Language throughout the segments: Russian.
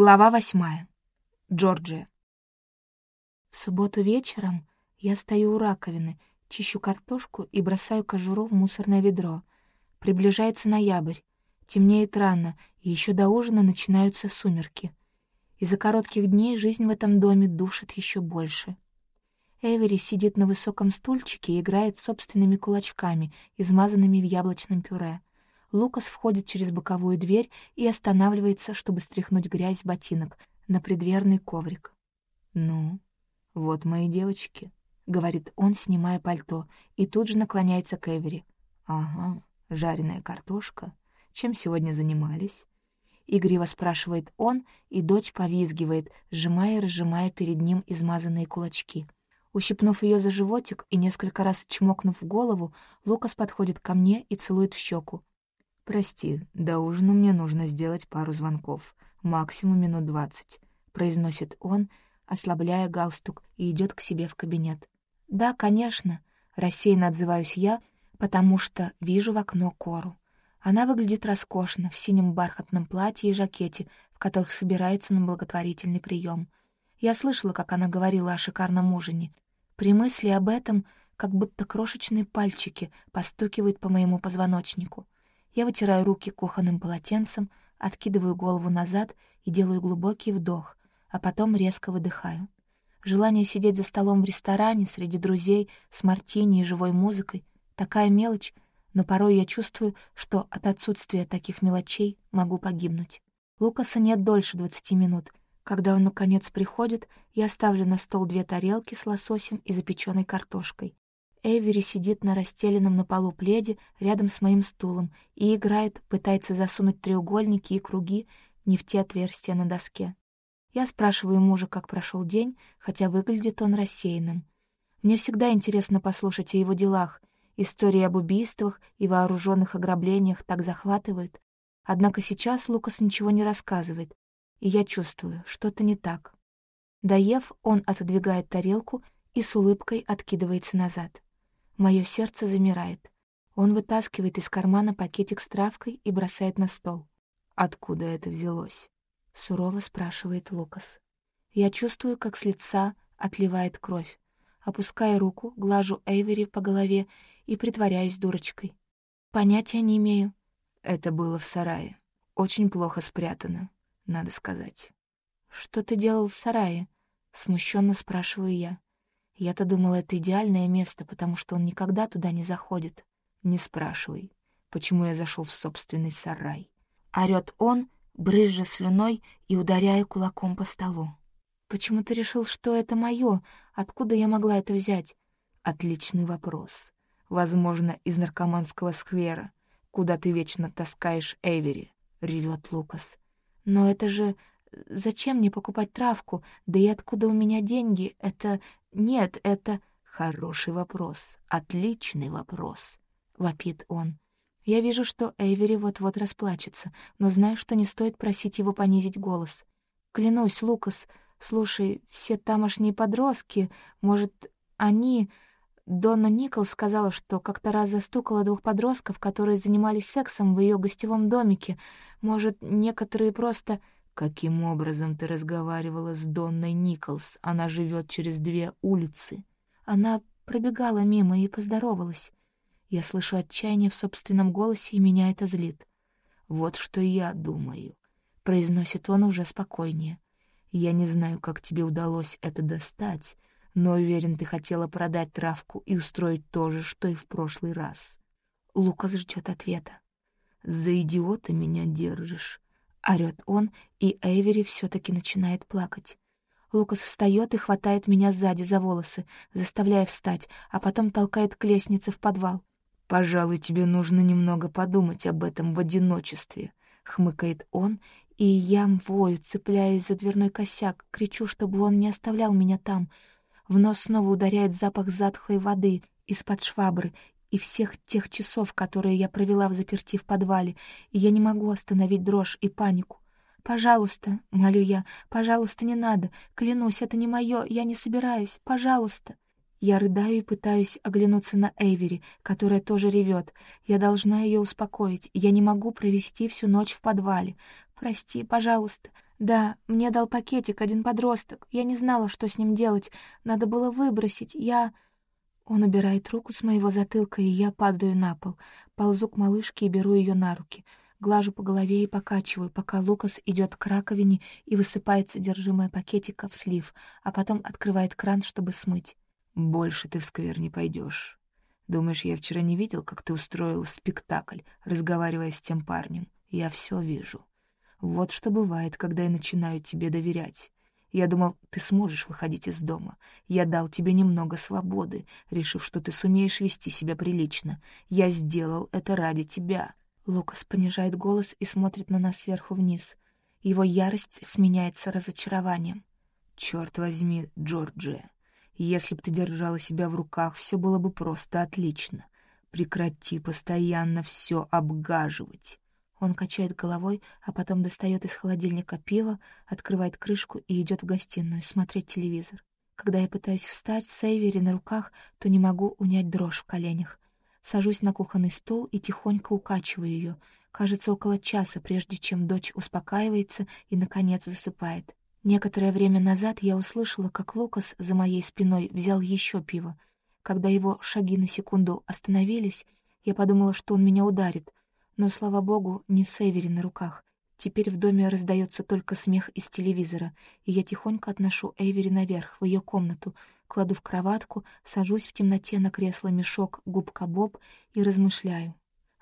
Глава восьмая. Джорджия. В субботу вечером я стою у раковины, чищу картошку и бросаю кожуру в мусорное ведро. Приближается ноябрь. Темнеет рано, и еще до ужина начинаются сумерки. Из-за коротких дней жизнь в этом доме душит еще больше. Эвери сидит на высоком стульчике и играет собственными кулачками, измазанными в яблочном пюре — Лукас входит через боковую дверь и останавливается, чтобы стряхнуть грязь с ботинок на предверный коврик. «Ну, вот мои девочки», — говорит он, снимая пальто, и тут же наклоняется к Эвери. «Ага, жареная картошка. Чем сегодня занимались?» Игриво спрашивает он, и дочь повизгивает, сжимая и разжимая перед ним измазанные кулачки. Ущипнув ее за животик и несколько раз чмокнув в голову, Лукас подходит ко мне и целует в щеку. «Прости, до ужина мне нужно сделать пару звонков, максимум минут двадцать», — произносит он, ослабляя галстук, и идет к себе в кабинет. «Да, конечно», — рассеянно отзываюсь я, потому что вижу в окно Кору. Она выглядит роскошно, в синем бархатном платье и жакете, в которых собирается на благотворительный прием. Я слышала, как она говорила о шикарном ужине. При мысли об этом как будто крошечные пальчики постукивают по моему позвоночнику — я вытираю руки кухонным полотенцем, откидываю голову назад и делаю глубокий вдох, а потом резко выдыхаю. Желание сидеть за столом в ресторане среди друзей с мартини и живой музыкой — такая мелочь, но порой я чувствую, что от отсутствия таких мелочей могу погибнуть. Лукаса нет дольше двадцати минут. Когда он, наконец, приходит, я ставлю на стол две тарелки с лососем и запеченной картошкой. Эвери сидит на расстеленном на полу пледе рядом с моим стулом и играет, пытается засунуть треугольники и круги не в те отверстия на доске. Я спрашиваю мужа, как прошел день, хотя выглядит он рассеянным. Мне всегда интересно послушать о его делах. Истории об убийствах и вооруженных ограблениях так захватывают. Однако сейчас Лукас ничего не рассказывает, и я чувствую, что-то не так. Доев, он отодвигает тарелку и с улыбкой откидывается назад. Мое сердце замирает. Он вытаскивает из кармана пакетик с травкой и бросает на стол. «Откуда это взялось?» — сурово спрашивает Лукас. Я чувствую, как с лица отливает кровь. Опускаю руку, глажу Эйвери по голове и притворяюсь дурочкой. Понятия не имею. Это было в сарае. Очень плохо спрятано, надо сказать. «Что ты делал в сарае?» — смущенно спрашиваю я. Я-то думала, это идеальное место, потому что он никогда туда не заходит. Не спрашивай, почему я зашел в собственный сарай. Орет он, брызжа слюной и ударяя кулаком по столу. Почему ты решил, что это мое? Откуда я могла это взять? Отличный вопрос. Возможно, из наркоманского сквера, куда ты вечно таскаешь Эвери, ревет Лукас. Но это же э, зачем мне покупать травку? Да и откуда у меня деньги? Это «Нет, это...» «Хороший вопрос, отличный вопрос», — вопит он. Я вижу, что Эвери вот-вот расплачется, но знаю, что не стоит просить его понизить голос. «Клянусь, Лукас, слушай, все тамошние подростки, может, они...» Донна Николс сказала, что как-то раз застукала двух подростков, которые занимались сексом в ее гостевом домике. Может, некоторые просто каким образом ты разговаривала с Донной Николс, она живет через две улицы. Она пробегала мимо и поздоровалась. Я слышу отчаяние в собственном голосе, и меня это злит. «Вот что я думаю», — произносит он уже спокойнее. «Я не знаю, как тебе удалось это достать, но уверен, ты хотела продать травку и устроить то же, что и в прошлый раз». Лукас ждет ответа. «За идиота меня держишь», орёт он, и Эвери всё таки начинает плакать. Лукас встаёт и хватает меня сзади за волосы, заставляя встать, а потом толкает к лестнице в подвал. «Пожалуй, тебе нужно немного подумать об этом в одиночестве», — хмыкает он, и я вою, цепляюсь за дверной косяк, кричу, чтобы он не оставлял меня там. В нос снова ударяет запах затхлой воды из-под швабры, и всех тех часов, которые я провела в заперти в подвале, и я не могу остановить дрожь и панику. «Пожалуйста», — молю я, — «пожалуйста, не надо. Клянусь, это не мое, я не собираюсь. Пожалуйста». Я рыдаю и пытаюсь оглянуться на Эйвери, которая тоже ревет. Я должна ее успокоить. Я не могу провести всю ночь в подвале. Прости, пожалуйста. Да, мне дал пакетик один подросток. Я не знала, что с ним делать. Надо было выбросить. Я... Он убирает руку с моего затылка, и я падаю на пол. Ползу к малышке и беру ее на руки. Глажу по голове и покачиваю, пока Лукас идет к раковине и высыпает содержимое пакетика в слив, а потом открывает кран, чтобы смыть. «Больше ты в сквер не пойдешь. Думаешь, я вчера не видел, как ты устроил спектакль, разговаривая с тем парнем? Я все вижу. Вот что бывает, когда я начинаю тебе доверять. Я думал, ты сможешь выходить из дома. Я дал тебе немного свободы, решив, что ты сумеешь вести себя прилично. Я сделал это ради тебя». Лукас понижает голос и смотрит на нас сверху вниз. Его ярость сменяется разочарованием. «Чёрт возьми, Джорджия, если б ты держала себя в руках, всё было бы просто отлично. Прекрати постоянно всё обгаживать. Он качает головой, а потом достает из холодильника пиво, открывает крышку и идет в гостиную смотреть телевизор. Когда я пытаюсь встать с Эйвери на руках, то не могу унять дрожь в коленях. Сажусь на кухонный стол и тихонько укачиваю ее. Кажется, около часа, прежде чем дочь успокаивается и, наконец, засыпает. Некоторое время назад я услышала, как Лукас за моей спиной взял еще пиво. Когда его шаги на секунду остановились, я подумала, что он меня ударит, но, слава богу, не Севери на руках. Теперь в доме раздается только смех из телевизора, и я тихонько отношу Эвери наверх, в ее комнату, кладу в кроватку, сажусь в темноте на кресло-мешок губка Боб и размышляю,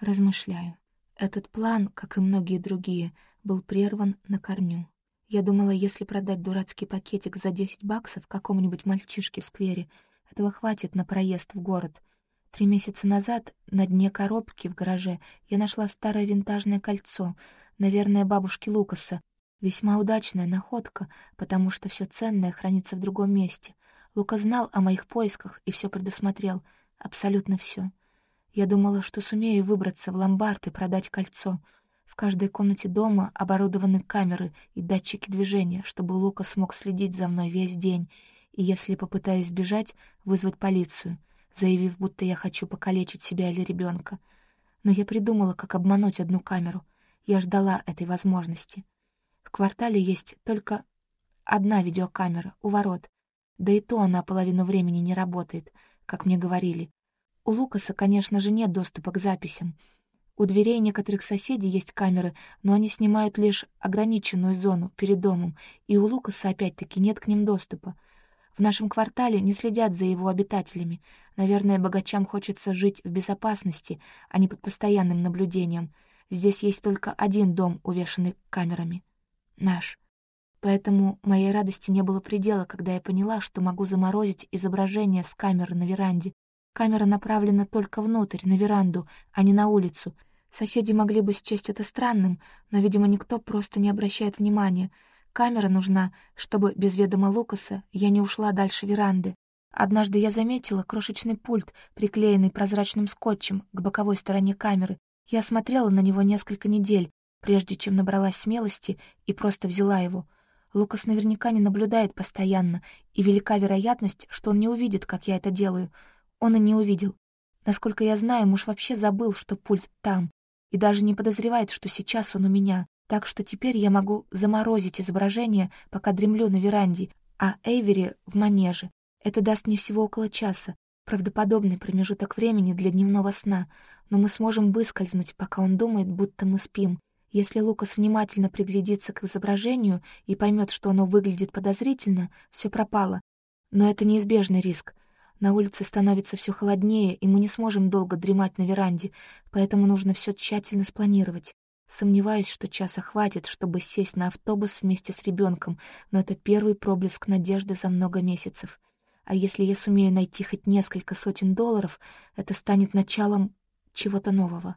размышляю. Этот план, как и многие другие, был прерван на корню. Я думала, если продать дурацкий пакетик за 10 баксов какому-нибудь мальчишке в сквере, этого хватит на проезд в город — Три месяца назад на дне коробки в гараже я нашла старое винтажное кольцо, наверное, бабушки Лукаса. Весьма удачная находка, потому что все ценное хранится в другом месте. Лука знал о моих поисках и все предусмотрел. Абсолютно все. Я думала, что сумею выбраться в ломбард и продать кольцо. В каждой комнате дома оборудованы камеры и датчики движения, чтобы Лука смог следить за мной весь день, и если попытаюсь бежать, вызвать полицию — заявив, будто я хочу покалечить себя или ребенка. Но я придумала, как обмануть одну камеру. Я ждала этой возможности. В квартале есть только одна видеокамера у ворот, да и то она половину времени не работает, как мне говорили. У Лукаса, конечно же, нет доступа к записям. У дверей некоторых соседей есть камеры, но они снимают лишь ограниченную зону перед домом, и у Лукаса опять-таки нет к ним доступа. В нашем квартале не следят за его обитателями, Наверное, богачам хочется жить в безопасности, а не под постоянным наблюдением. Здесь есть только один дом, увешанный камерами. Наш. Поэтому моей радости не было предела, когда я поняла, что могу заморозить изображение с камеры на веранде. Камера направлена только внутрь, на веранду, а не на улицу. Соседи могли бы счесть это странным, но, видимо, никто просто не обращает внимания. Камера нужна, чтобы без ведома Лукаса я не ушла дальше веранды. Однажды я заметила крошечный пульт, приклеенный прозрачным скотчем к боковой стороне камеры. Я смотрела на него несколько недель, прежде чем набралась смелости и просто взяла его. Лукас наверняка не наблюдает постоянно, и велика вероятность, что он не увидит, как я это делаю. Он и не увидел. Насколько я знаю, муж вообще забыл, что пульт там, и даже не подозревает, что сейчас он у меня. Так что теперь я могу заморозить изображение, пока дремлю на веранде, а Эйвери — в манеже. Это даст мне всего около часа, правдоподобный промежуток времени для дневного сна, но мы сможем выскользнуть, пока он думает, будто мы спим. Если Лукас внимательно приглядится к изображению и поймет, что оно выглядит подозрительно, все пропало. Но это неизбежный риск. На улице становится все холоднее, и мы не сможем долго дремать на веранде, поэтому нужно все тщательно спланировать. Сомневаюсь, что часа хватит, чтобы сесть на автобус вместе с ребенком, но это первый проблеск надежды за много месяцев. А если я сумею найти хоть несколько сотен долларов, это станет началом чего-то нового.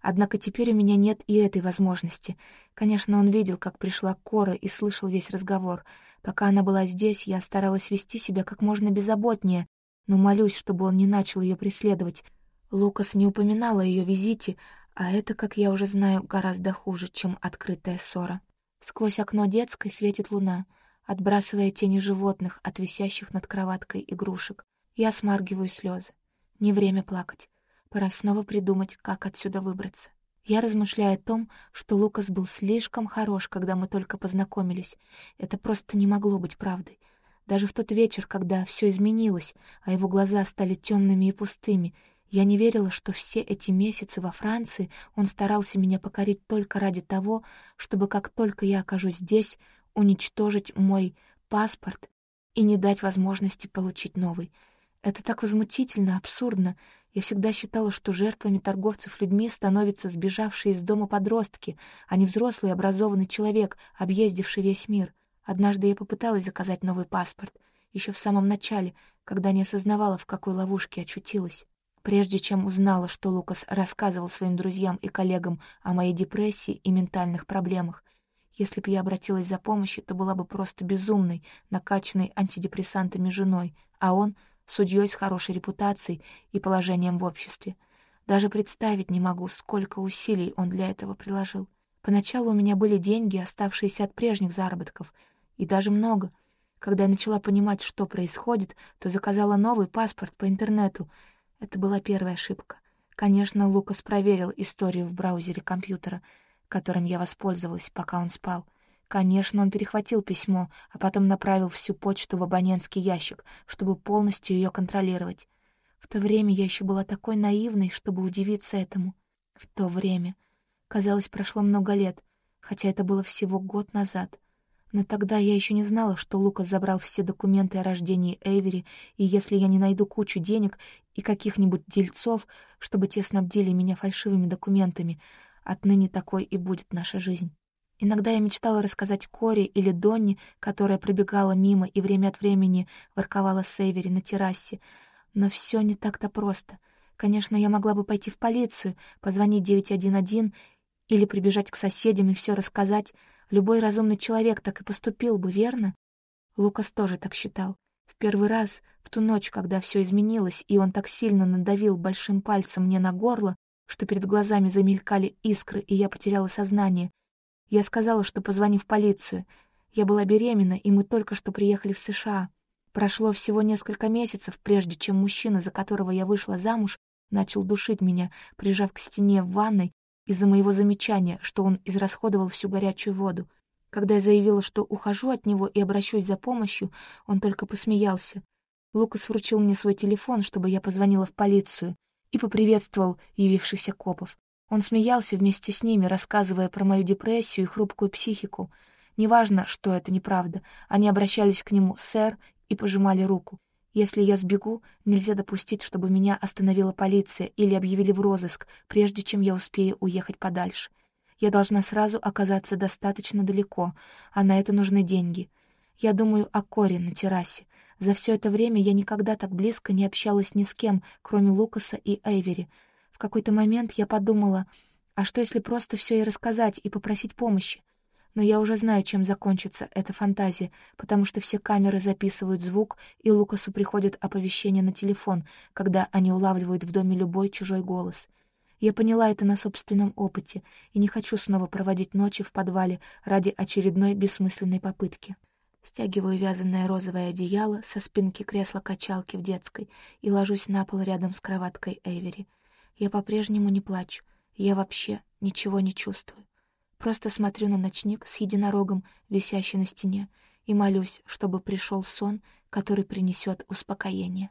Однако теперь у меня нет и этой возможности. Конечно, он видел, как пришла Кора и слышал весь разговор. Пока она была здесь, я старалась вести себя как можно беззаботнее, но молюсь, чтобы он не начал ее преследовать. Лукас не упоминал о ее визите, а это, как я уже знаю, гораздо хуже, чем открытая ссора. Сквозь окно детской светит луна — отбрасывая тени животных от висящих над кроваткой игрушек. Я смаргиваю слезы. Не время плакать. Пора снова придумать, как отсюда выбраться. Я размышляю о том, что Лукас был слишком хорош, когда мы только познакомились. Это просто не могло быть правдой. Даже в тот вечер, когда все изменилось, а его глаза стали темными и пустыми, я не верила, что все эти месяцы во Франции он старался меня покорить только ради того, чтобы как только я окажусь здесь, уничтожить мой паспорт и не дать возможности получить новый. Это так возмутительно, абсурдно. Я всегда считала, что жертвами торговцев людьми становятся сбежавшие из дома подростки, а не взрослый образованный человек, объездивший весь мир. Однажды я попыталась заказать новый паспорт, еще в самом начале, когда не осознавала, в какой ловушке очутилась. Прежде чем узнала, что Лукас рассказывал своим друзьям и коллегам о моей депрессии и ментальных проблемах, если бы я обратилась за помощью, то была бы просто безумной, накачанной антидепрессантами женой, а он — судьей с хорошей репутацией и положением в обществе. Даже представить не могу, сколько усилий он для этого приложил. Поначалу у меня были деньги, оставшиеся от прежних заработков, и даже много. Когда я начала понимать, что происходит, то заказала новый паспорт по интернету. Это была первая ошибка. Конечно, Лукас проверил историю в браузере компьютера — которым я воспользовалась, пока он спал. Конечно, он перехватил письмо, а потом направил всю почту в абонентский ящик, чтобы полностью ее контролировать. В то время я еще была такой наивной, чтобы удивиться этому. В то время. Казалось, прошло много лет, хотя это было всего год назад. Но тогда я еще не знала, что Лукас забрал все документы о рождении Эйвери, и если я не найду кучу денег и каких-нибудь дельцов, чтобы те снабдили меня фальшивыми документами, Отныне такой и будет наша жизнь. Иногда я мечтала рассказать Кори или Донни, которая пробегала мимо и время от времени ворковала с Эйвери на террасе. Но все не так-то просто. Конечно, я могла бы пойти в полицию, позвонить 911 или прибежать к соседям и все рассказать. Любой разумный человек так и поступил бы, верно? Лукас тоже так считал. В первый раз, в ту ночь, когда все изменилось, и он так сильно надавил большим пальцем мне на горло, что перед глазами замелькали искры, и я потеряла сознание. Я сказала, что позвоню в полицию. Я была беременна, и мы только что приехали в США. Прошло всего несколько месяцев, прежде чем мужчина, за которого я вышла замуж, начал душить меня, прижав к стене в ванной из-за моего замечания, что он израсходовал всю горячую воду. Когда я заявила, что ухожу от него и обращусь за помощью, он только посмеялся. Лукас вручил мне свой телефон, чтобы я позвонила в полицию — и поприветствовал явившихся копов. Он смеялся вместе с ними, рассказывая про мою депрессию и хрупкую психику. Неважно, что это неправда, они обращались к нему «сэр» и пожимали руку. Если я сбегу, нельзя допустить, чтобы меня остановила полиция или объявили в розыск, прежде чем я успею уехать подальше. Я должна сразу оказаться достаточно далеко, а на это нужны деньги. Я думаю о Коре на террасе, за все это время я никогда так близко не общалась ни с кем, кроме Лукаса и Эйвери. В какой-то момент я подумала, а что если просто все и рассказать и попросить помощи? Но я уже знаю, чем закончится эта фантазия, потому что все камеры записывают звук, и Лукасу приходит оповещение на телефон, когда они улавливают в доме любой чужой голос. Я поняла это на собственном опыте и не хочу снова проводить ночи в подвале ради очередной бессмысленной попытки. Стягиваю вязаное розовое одеяло со спинки кресла-качалки в детской и ложусь на пол рядом с кроваткой Эвери. Я по-прежнему не плачу. Я вообще ничего не чувствую. Просто смотрю на ночник с единорогом, висящий на стене, и молюсь, чтобы пришел сон, который принесет успокоение.